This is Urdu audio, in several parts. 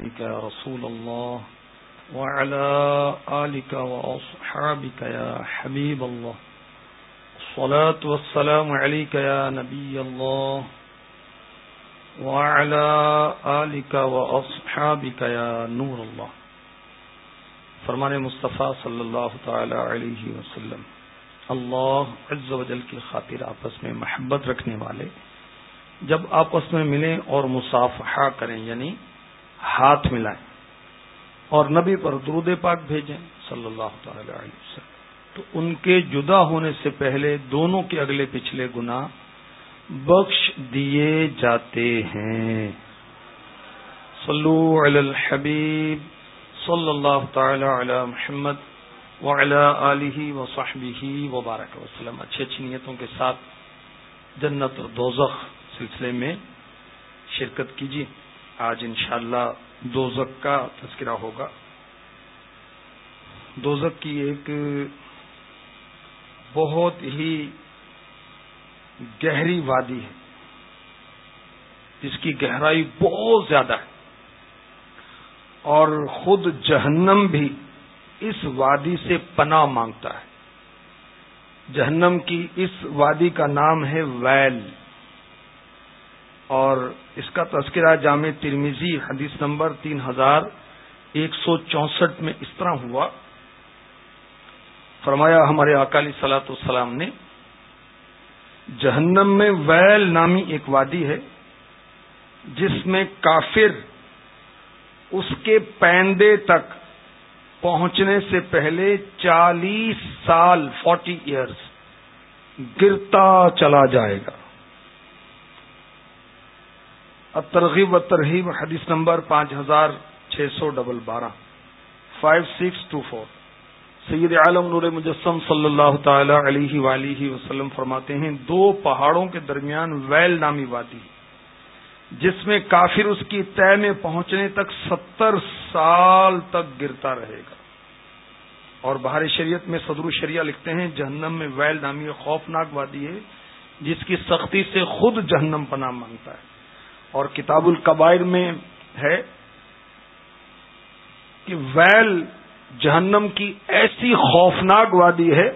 يا رسول الله وعلى آلك وأصحابك يا حبيب الله. الصلاة والسلام عليك يا نبي الله وعلى آلك وأصحابك يا نور الله. فرمان مصطفیٰ صلی اللہ تعالی علیہ وسلم، اللہ عز و جل کی خاطر آپس میں محبت رکھنے والے، جب آپس میں ملیں اور مصافحہ کریں یعنی ہاتھ ملائیں اور نبی پر درود پاک بھیجیں صلی اللہ تعالی علیہ وسلم۔ تو ان کے جدا ہونے سے پہلے دونوں کے اگلے پچھلے گنا بخش دیے جاتے ہیں۔ صلو علی الحبیب صلی اللہ تعالی علی محمد وعلی آلہ وصحبہ وبارک وسلم۔ اچھی اچھی نیتوں کے ساتھ جنت اور دوزخ سلسلے میں شرکت کیجیے۔ آج انشاءاللہ اللہ دوزک کا تذکرہ ہوگا۔ دوزک کی ایک بہت ہی گہری وادی ہے۔ جس کی گہرائی بہت زیادہ ہے۔ اور خود جہنم بھی اس وادی سے پناہ مانگتا ہے۔ جہنم کی اس وادی کا نام ہے ویل۔ اور اس کا تذکرہ جامع ترمیزی حدیث نمبر تین ہزار ایک سو چونسٹھ میں اس طرح ہوا۔ فرمایا، ہمارے اکالی سلاۃ السلام نے، جہنم میں ویل نامی ایک وادی ہے، جس میں کافر اس کے پیندے تک پہنچنے سے پہلے چالیس سال، فورٹی ایئرس گرتا چلا جائے گا۔ ترغیب و ترغیب حدیث نمبر پانچ ہزار چھ سو ڈبل بارہ فائیو سکس ٹو فور سید عالم نور مجسم صلی اللہ تعالی علیہ ولیہ وسلم فرماتے ہیں، دو پہاڑوں کے درمیان ویل نامی وادی، جس میں کافر اس کی طے میں پہنچنے تک ستر سال تک گرتا رہے گا۔ اور بہار شریعت میں صدر الشریعہ لکھتے ہیں، جہنم میں ویل نامی خوفناک وادی ہے، جس کی سختی سے خود جہنم پناہ مانگتا ہے۔ اور کتاب القبائر میں ہے کہ ویل جہنم کی ایسی خوفناک وادی ہے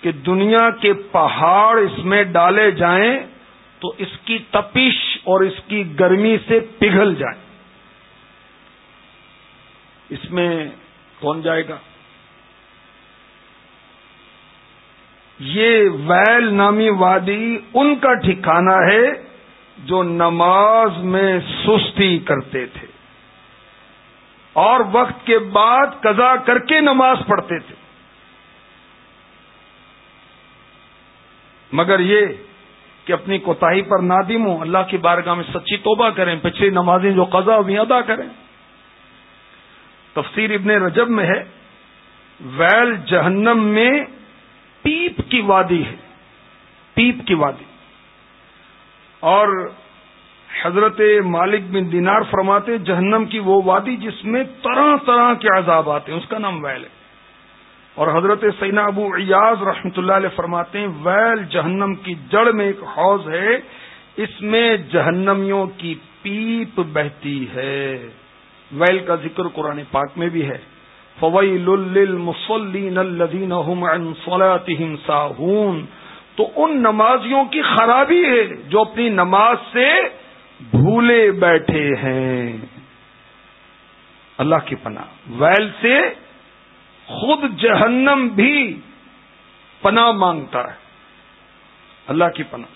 کہ دنیا کے پہاڑ اس میں ڈالے جائیں تو اس کی تپش اور اس کی گرمی سے پگھل جائیں۔ اس میں کون جائے گا؟ یہ ویل نامی وادی ان کا ٹھکانہ ہے جو نماز میں سستی کرتے تھے اور وقت کے بعد قضا کر کے نماز پڑھتے تھے۔ مگر یہ کہ اپنی کوتاہی پر نادم ہوں، اللہ کی بارگاہ میں سچی توبہ کریں، پچھلی نمازیں جو قضا ہوئی ادا کریں۔ تفسیر ابن رجب میں ہے، ویل جہنم میں پیپ کی وادی ہے، پیپ کی وادی۔ اور حضرت مالک بن دینار فرماتے جہنم کی وہ وادی جس میں طرح طرح کے عذاب آتے ہیں۔ اس کا نام ویل ہے۔ اور حضرت سینا ابو ایاز رحمۃ اللہ علیہ فرماتے ہیں، ویل جہنم کی جڑ میں ایک حوض ہے، اس میں جہنمیوں کی پیپ بہتی ہے۔ ویل کا ذکر قرآن پاک میں بھی ہے۔ فویل للمصلین الذین هم عن صلاتهم ساہون۔ تو ان نمازیوں کی خرابی ہے جو اپنی نماز سے بھولے بیٹھے ہیں۔ اللہ کی پناہ۔ ویل سے خود جہنم بھی پناہ مانگتا ہے۔ اللہ کی پناہ۔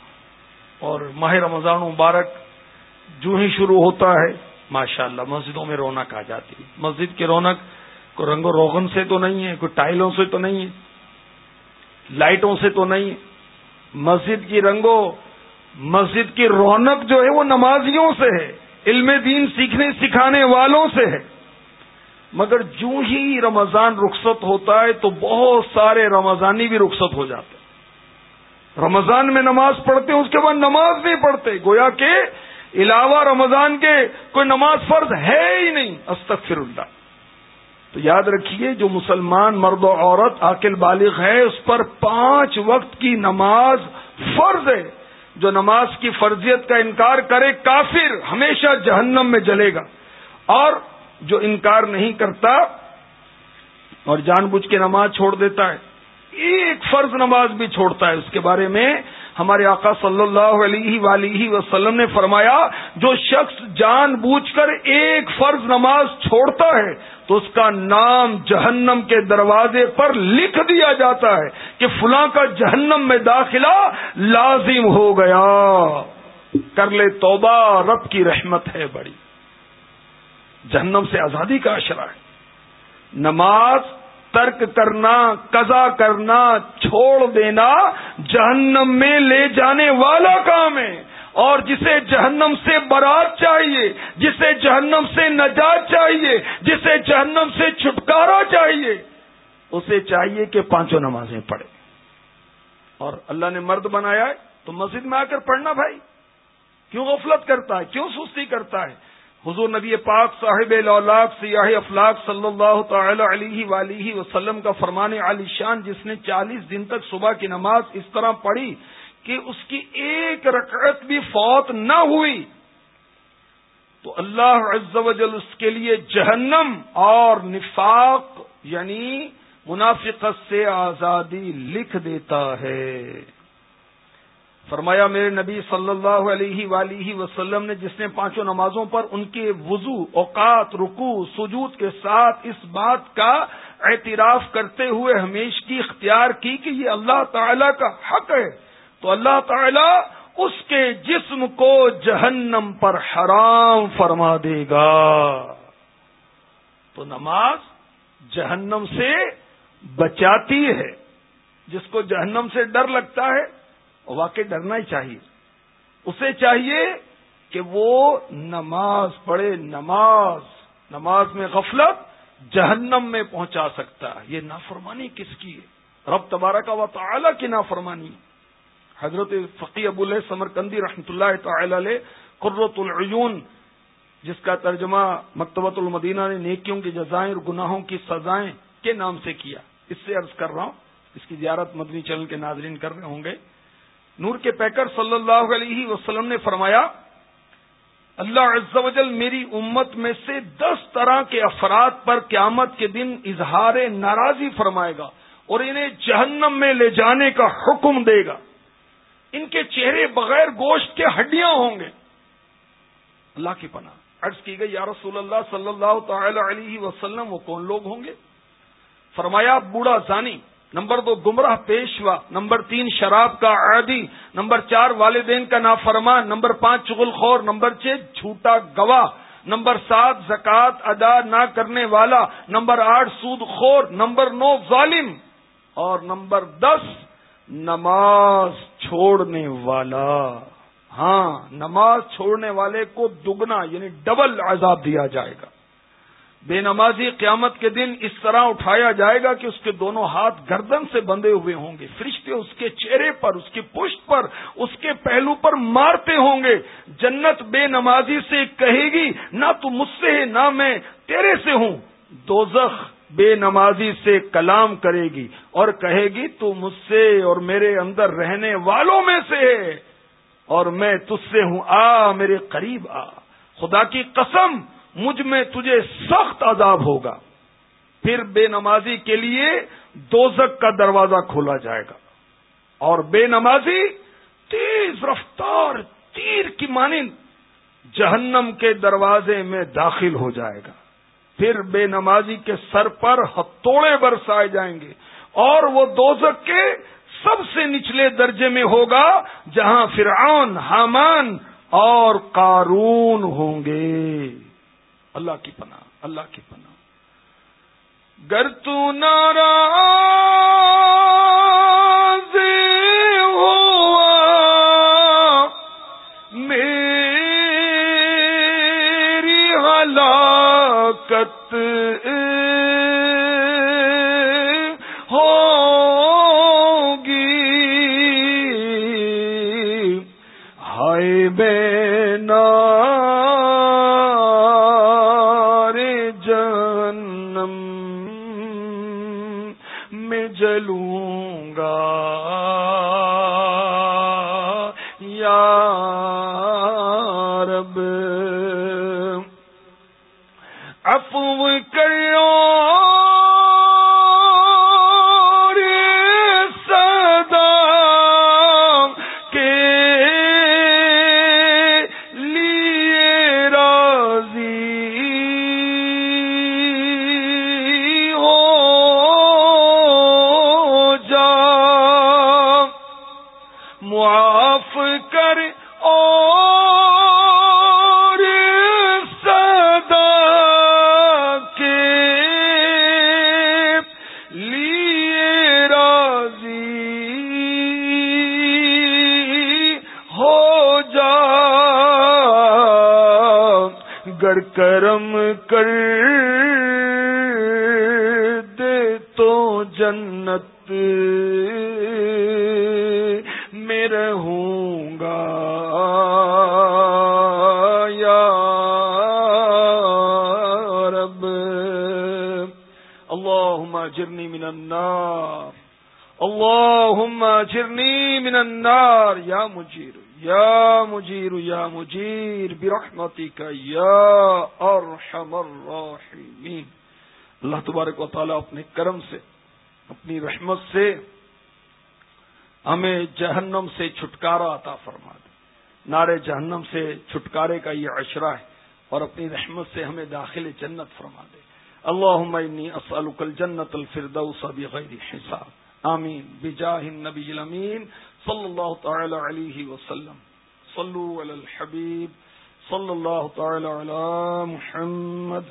اور ماہ رمضان مبارک جو ہی شروع ہوتا ہے ماشاء اللہ مسجدوں میں رونق آ جاتی ہے۔ مسجد کی رونق کوئی رنگ و روغن سے تو نہیں ہے، کوئی ٹائلوں سے تو نہیں ہے، لائٹوں سے تو نہیں ہے۔ مسجد کی رنگوں، مسجد کی رونق جو ہے وہ نمازیوں سے ہے، علم دین سیکھنے، سکھانے والوں سے ہے۔ مگر جو ہی رمضان رخصت ہوتا ہے تو بہت سارے رمضانی بھی رخصت ہو جاتے ہیں۔ رمضان میں نماز پڑھتے ہیں، اس کے بعد نماز نہیں پڑھتے۔ گویا کہ علاوہ رمضان کے کوئی نماز فرض ہے ہی نہیں۔ استغفر اللہ۔ تو یاد رکھیے جو مسلمان مرد و عورت عاقل بالغ ہے اس پر پانچ وقت کی نماز فرض ہے۔ جو نماز کی فرضیت کا انکار کرے، کافر ہمیشہ جہنم میں جلے گا۔ اور جو انکار نہیں کرتا اور جان بوجھ کے نماز چھوڑ دیتا ہے، ایک فرض نماز بھی چھوڑتا ہے۔ اس کے بارے میں ہمارے آقا صلی اللہ علیہ ولیہ وسلم نے فرمایا، جو شخص جان بوجھ کر ایک فرض نماز چھوڑتا ہے تو اس کا نام جہنم کے دروازے پر لکھ دیا جاتا ہے کہ فلاں کا جہنم میں داخلہ لازم ہو گیا۔ کر لے توبہ، رب کی رحمت ہے بڑی۔ جہنم سے آزادی کا اشرا ہے۔ نماز، ترک کرنا، قضا کرنا، چھوڑ دینا جہنم میں لے جانے والا کام ہے۔ اور جسے جہنم سے برات چاہیے، جسے جہنم سے نجات چاہیے، جسے جہنم سے چھٹکارا چاہیے، اسے چاہیے کہ پانچوں نمازیں پڑھے۔ اور اللہ نے مرد بنایا ہے، تو مسجد میں آ کر پڑھنا بھائی۔ کیوں غفلت کرتا ہے؟ کیوں سستی کرتا ہے؟ حضور نبی پاک صاحب سیاح افلاق صلی اللہ تعالی علیہ ولیہ وسلم کا فرمان علی شان، جس نے چالیس دن تک صبح کی نماز اس طرح پڑھی کہ اس کی ایک رکعت بھی فوت نہ ہوئی تو اللہ عز و جل اس کے لیے جہنم اور نفاق یعنی منافقت سے آزادی لکھ دیتا ہے۔ فرمایا میرے نبی صلی اللہ علیہ ولیہ وسلم نے جس نے پانچوں نمازوں پر ان کے وضو، اوقات رکو سجود کے ساتھ اس بات کا اعتراف کرتے ہوئے ہمیش کی اختیار کی کہ یہ اللہ تعالی کا حق ہے۔ تو اللہ تعالی اس کے جسم کو جہنم پر حرام فرما دے گا۔ تو نماز جہنم سے بچاتی ہے۔ جس کو جہنم سے ڈر لگتا ہے واقع ڈرنا ہی چاہیے۔ اسے چاہیے کہ وہ نماز پڑھے، نماز نماز میں غفلت جہنم میں پہنچا سکتا ہے۔ یہ نافرمانی کس کی ہے؟ رب تبارہ کا تعالی کی نافرمانی۔ ہے حضرت فقی ابو اللہ سمر کندی رحمۃ اللہ تعالی علیہ قرۃ العیون، جس کا ترجمہ مکتبۃ المدینہ نے نیکیوں کی جزائیں اور گناہوں کی سزائیں کے نام سے کیا۔ اس سے عرض کر رہا ہوں، اس کی زیارت مدنی چینل کے ناظرین کر رہے ہوں گے۔ نور کے پیکر صلی اللہ علیہ وسلم نے فرمایا، اللہ عز و جل میری امت میں سے دس طرح کے افراد پر قیامت کے دن اظہار ناراضی فرمائے گا اور انہیں جہنم میں لے جانے کا حکم دے گا۔ ان کے چہرے بغیر گوشت کے ہڈیاں ہوں گے۔ اللہ کی پناہ۔ عرض کی گئی، یا رسول اللہ صلی اللہ تعالی علیہ وسلم، وہ کون لوگ ہوں گے؟ فرمایا، بوڑھا زانی، نمبر دو، گمراہ پیشوا، نمبر تین، شراب کا عادی، نمبر چار، والدین کا نافرمان، نمبر پانچ چغل خور نمبر چھ، جھوٹا گواہ، نمبر سات زکوٰۃ ادا نہ کرنے والا، نمبر آٹھ، سود خور، نمبر نو، ظالم، اور نمبر دس، نماز۔ چھوڑنے والا۔ ہاں نماز چھوڑنے والے کو دگنا یعنی ڈبل عذاب دیا جائے گا۔ بے نمازی قیامت کے دن اس طرح اٹھایا جائے گا کہ اس کے دونوں ہاتھ گردن سے بندھے ہوئے ہوں گے۔ فرشتے اس کے چہرے پر، اس کی پشت پر، اس کے پہلو پر مارتے ہوں گے۔ جنت بے نمازی سے کہے گی، نہ تو مجھ سے ہے، نہ میں تیرے سے ہوں۔ دوزخ بے نمازی سے کلام کرے گی اور کہے گی، تو مجھ سے اور میرے اندر رہنے والوں میں سے ہے اور میں تج سے ہوں. آ میرے قریب آ۔ خدا کی قسم، مجھ میں تجھے سخت عذاب ہوگا۔ پھر بے نمازی کے لیے دوزک کا دروازہ کھولا جائے گا۔ اور بے نمازی تیز رفتار، تیر کی مانند جہنم کے دروازے میں داخل ہو جائے گا۔ پھر بے نمازی کے سر پر ہتھوڑے برسائے جائیں گے اور وہ دوزک کے سب سے نچلے درجے میں ہوگا جہاں فرعون، حامان اور قارون ہوں گے۔ اللہ کی پناہ، اللہ کی پناہ۔ گر تو نارا رب۔ عفو کرو کرم کر دے تو جنت اللهم اجرني من النار. اللهم اجرني من النار. يا مجير یا مجیر یا مجیر برحمتی کا یا ارحم الراحمین اللہ تبارک و تعالیٰ اپنے کرم سے، اپنی رحمت سے ہمیں جہنم سے چھٹکارا عطا فرما دے۔ نارے جہنم سے چھٹکارے کا یہ عشرہ ہے اور اپنی رحمت سے ہمیں داخل جنت فرما دے۔ اللهم إني أسألك الجنة الفردوس بغير حساب۔ آمين بجاه النبي الأمين صلى الله تعالى عليه وسلم۔ صلوا على الحبيب صلى الله تعالى على محمد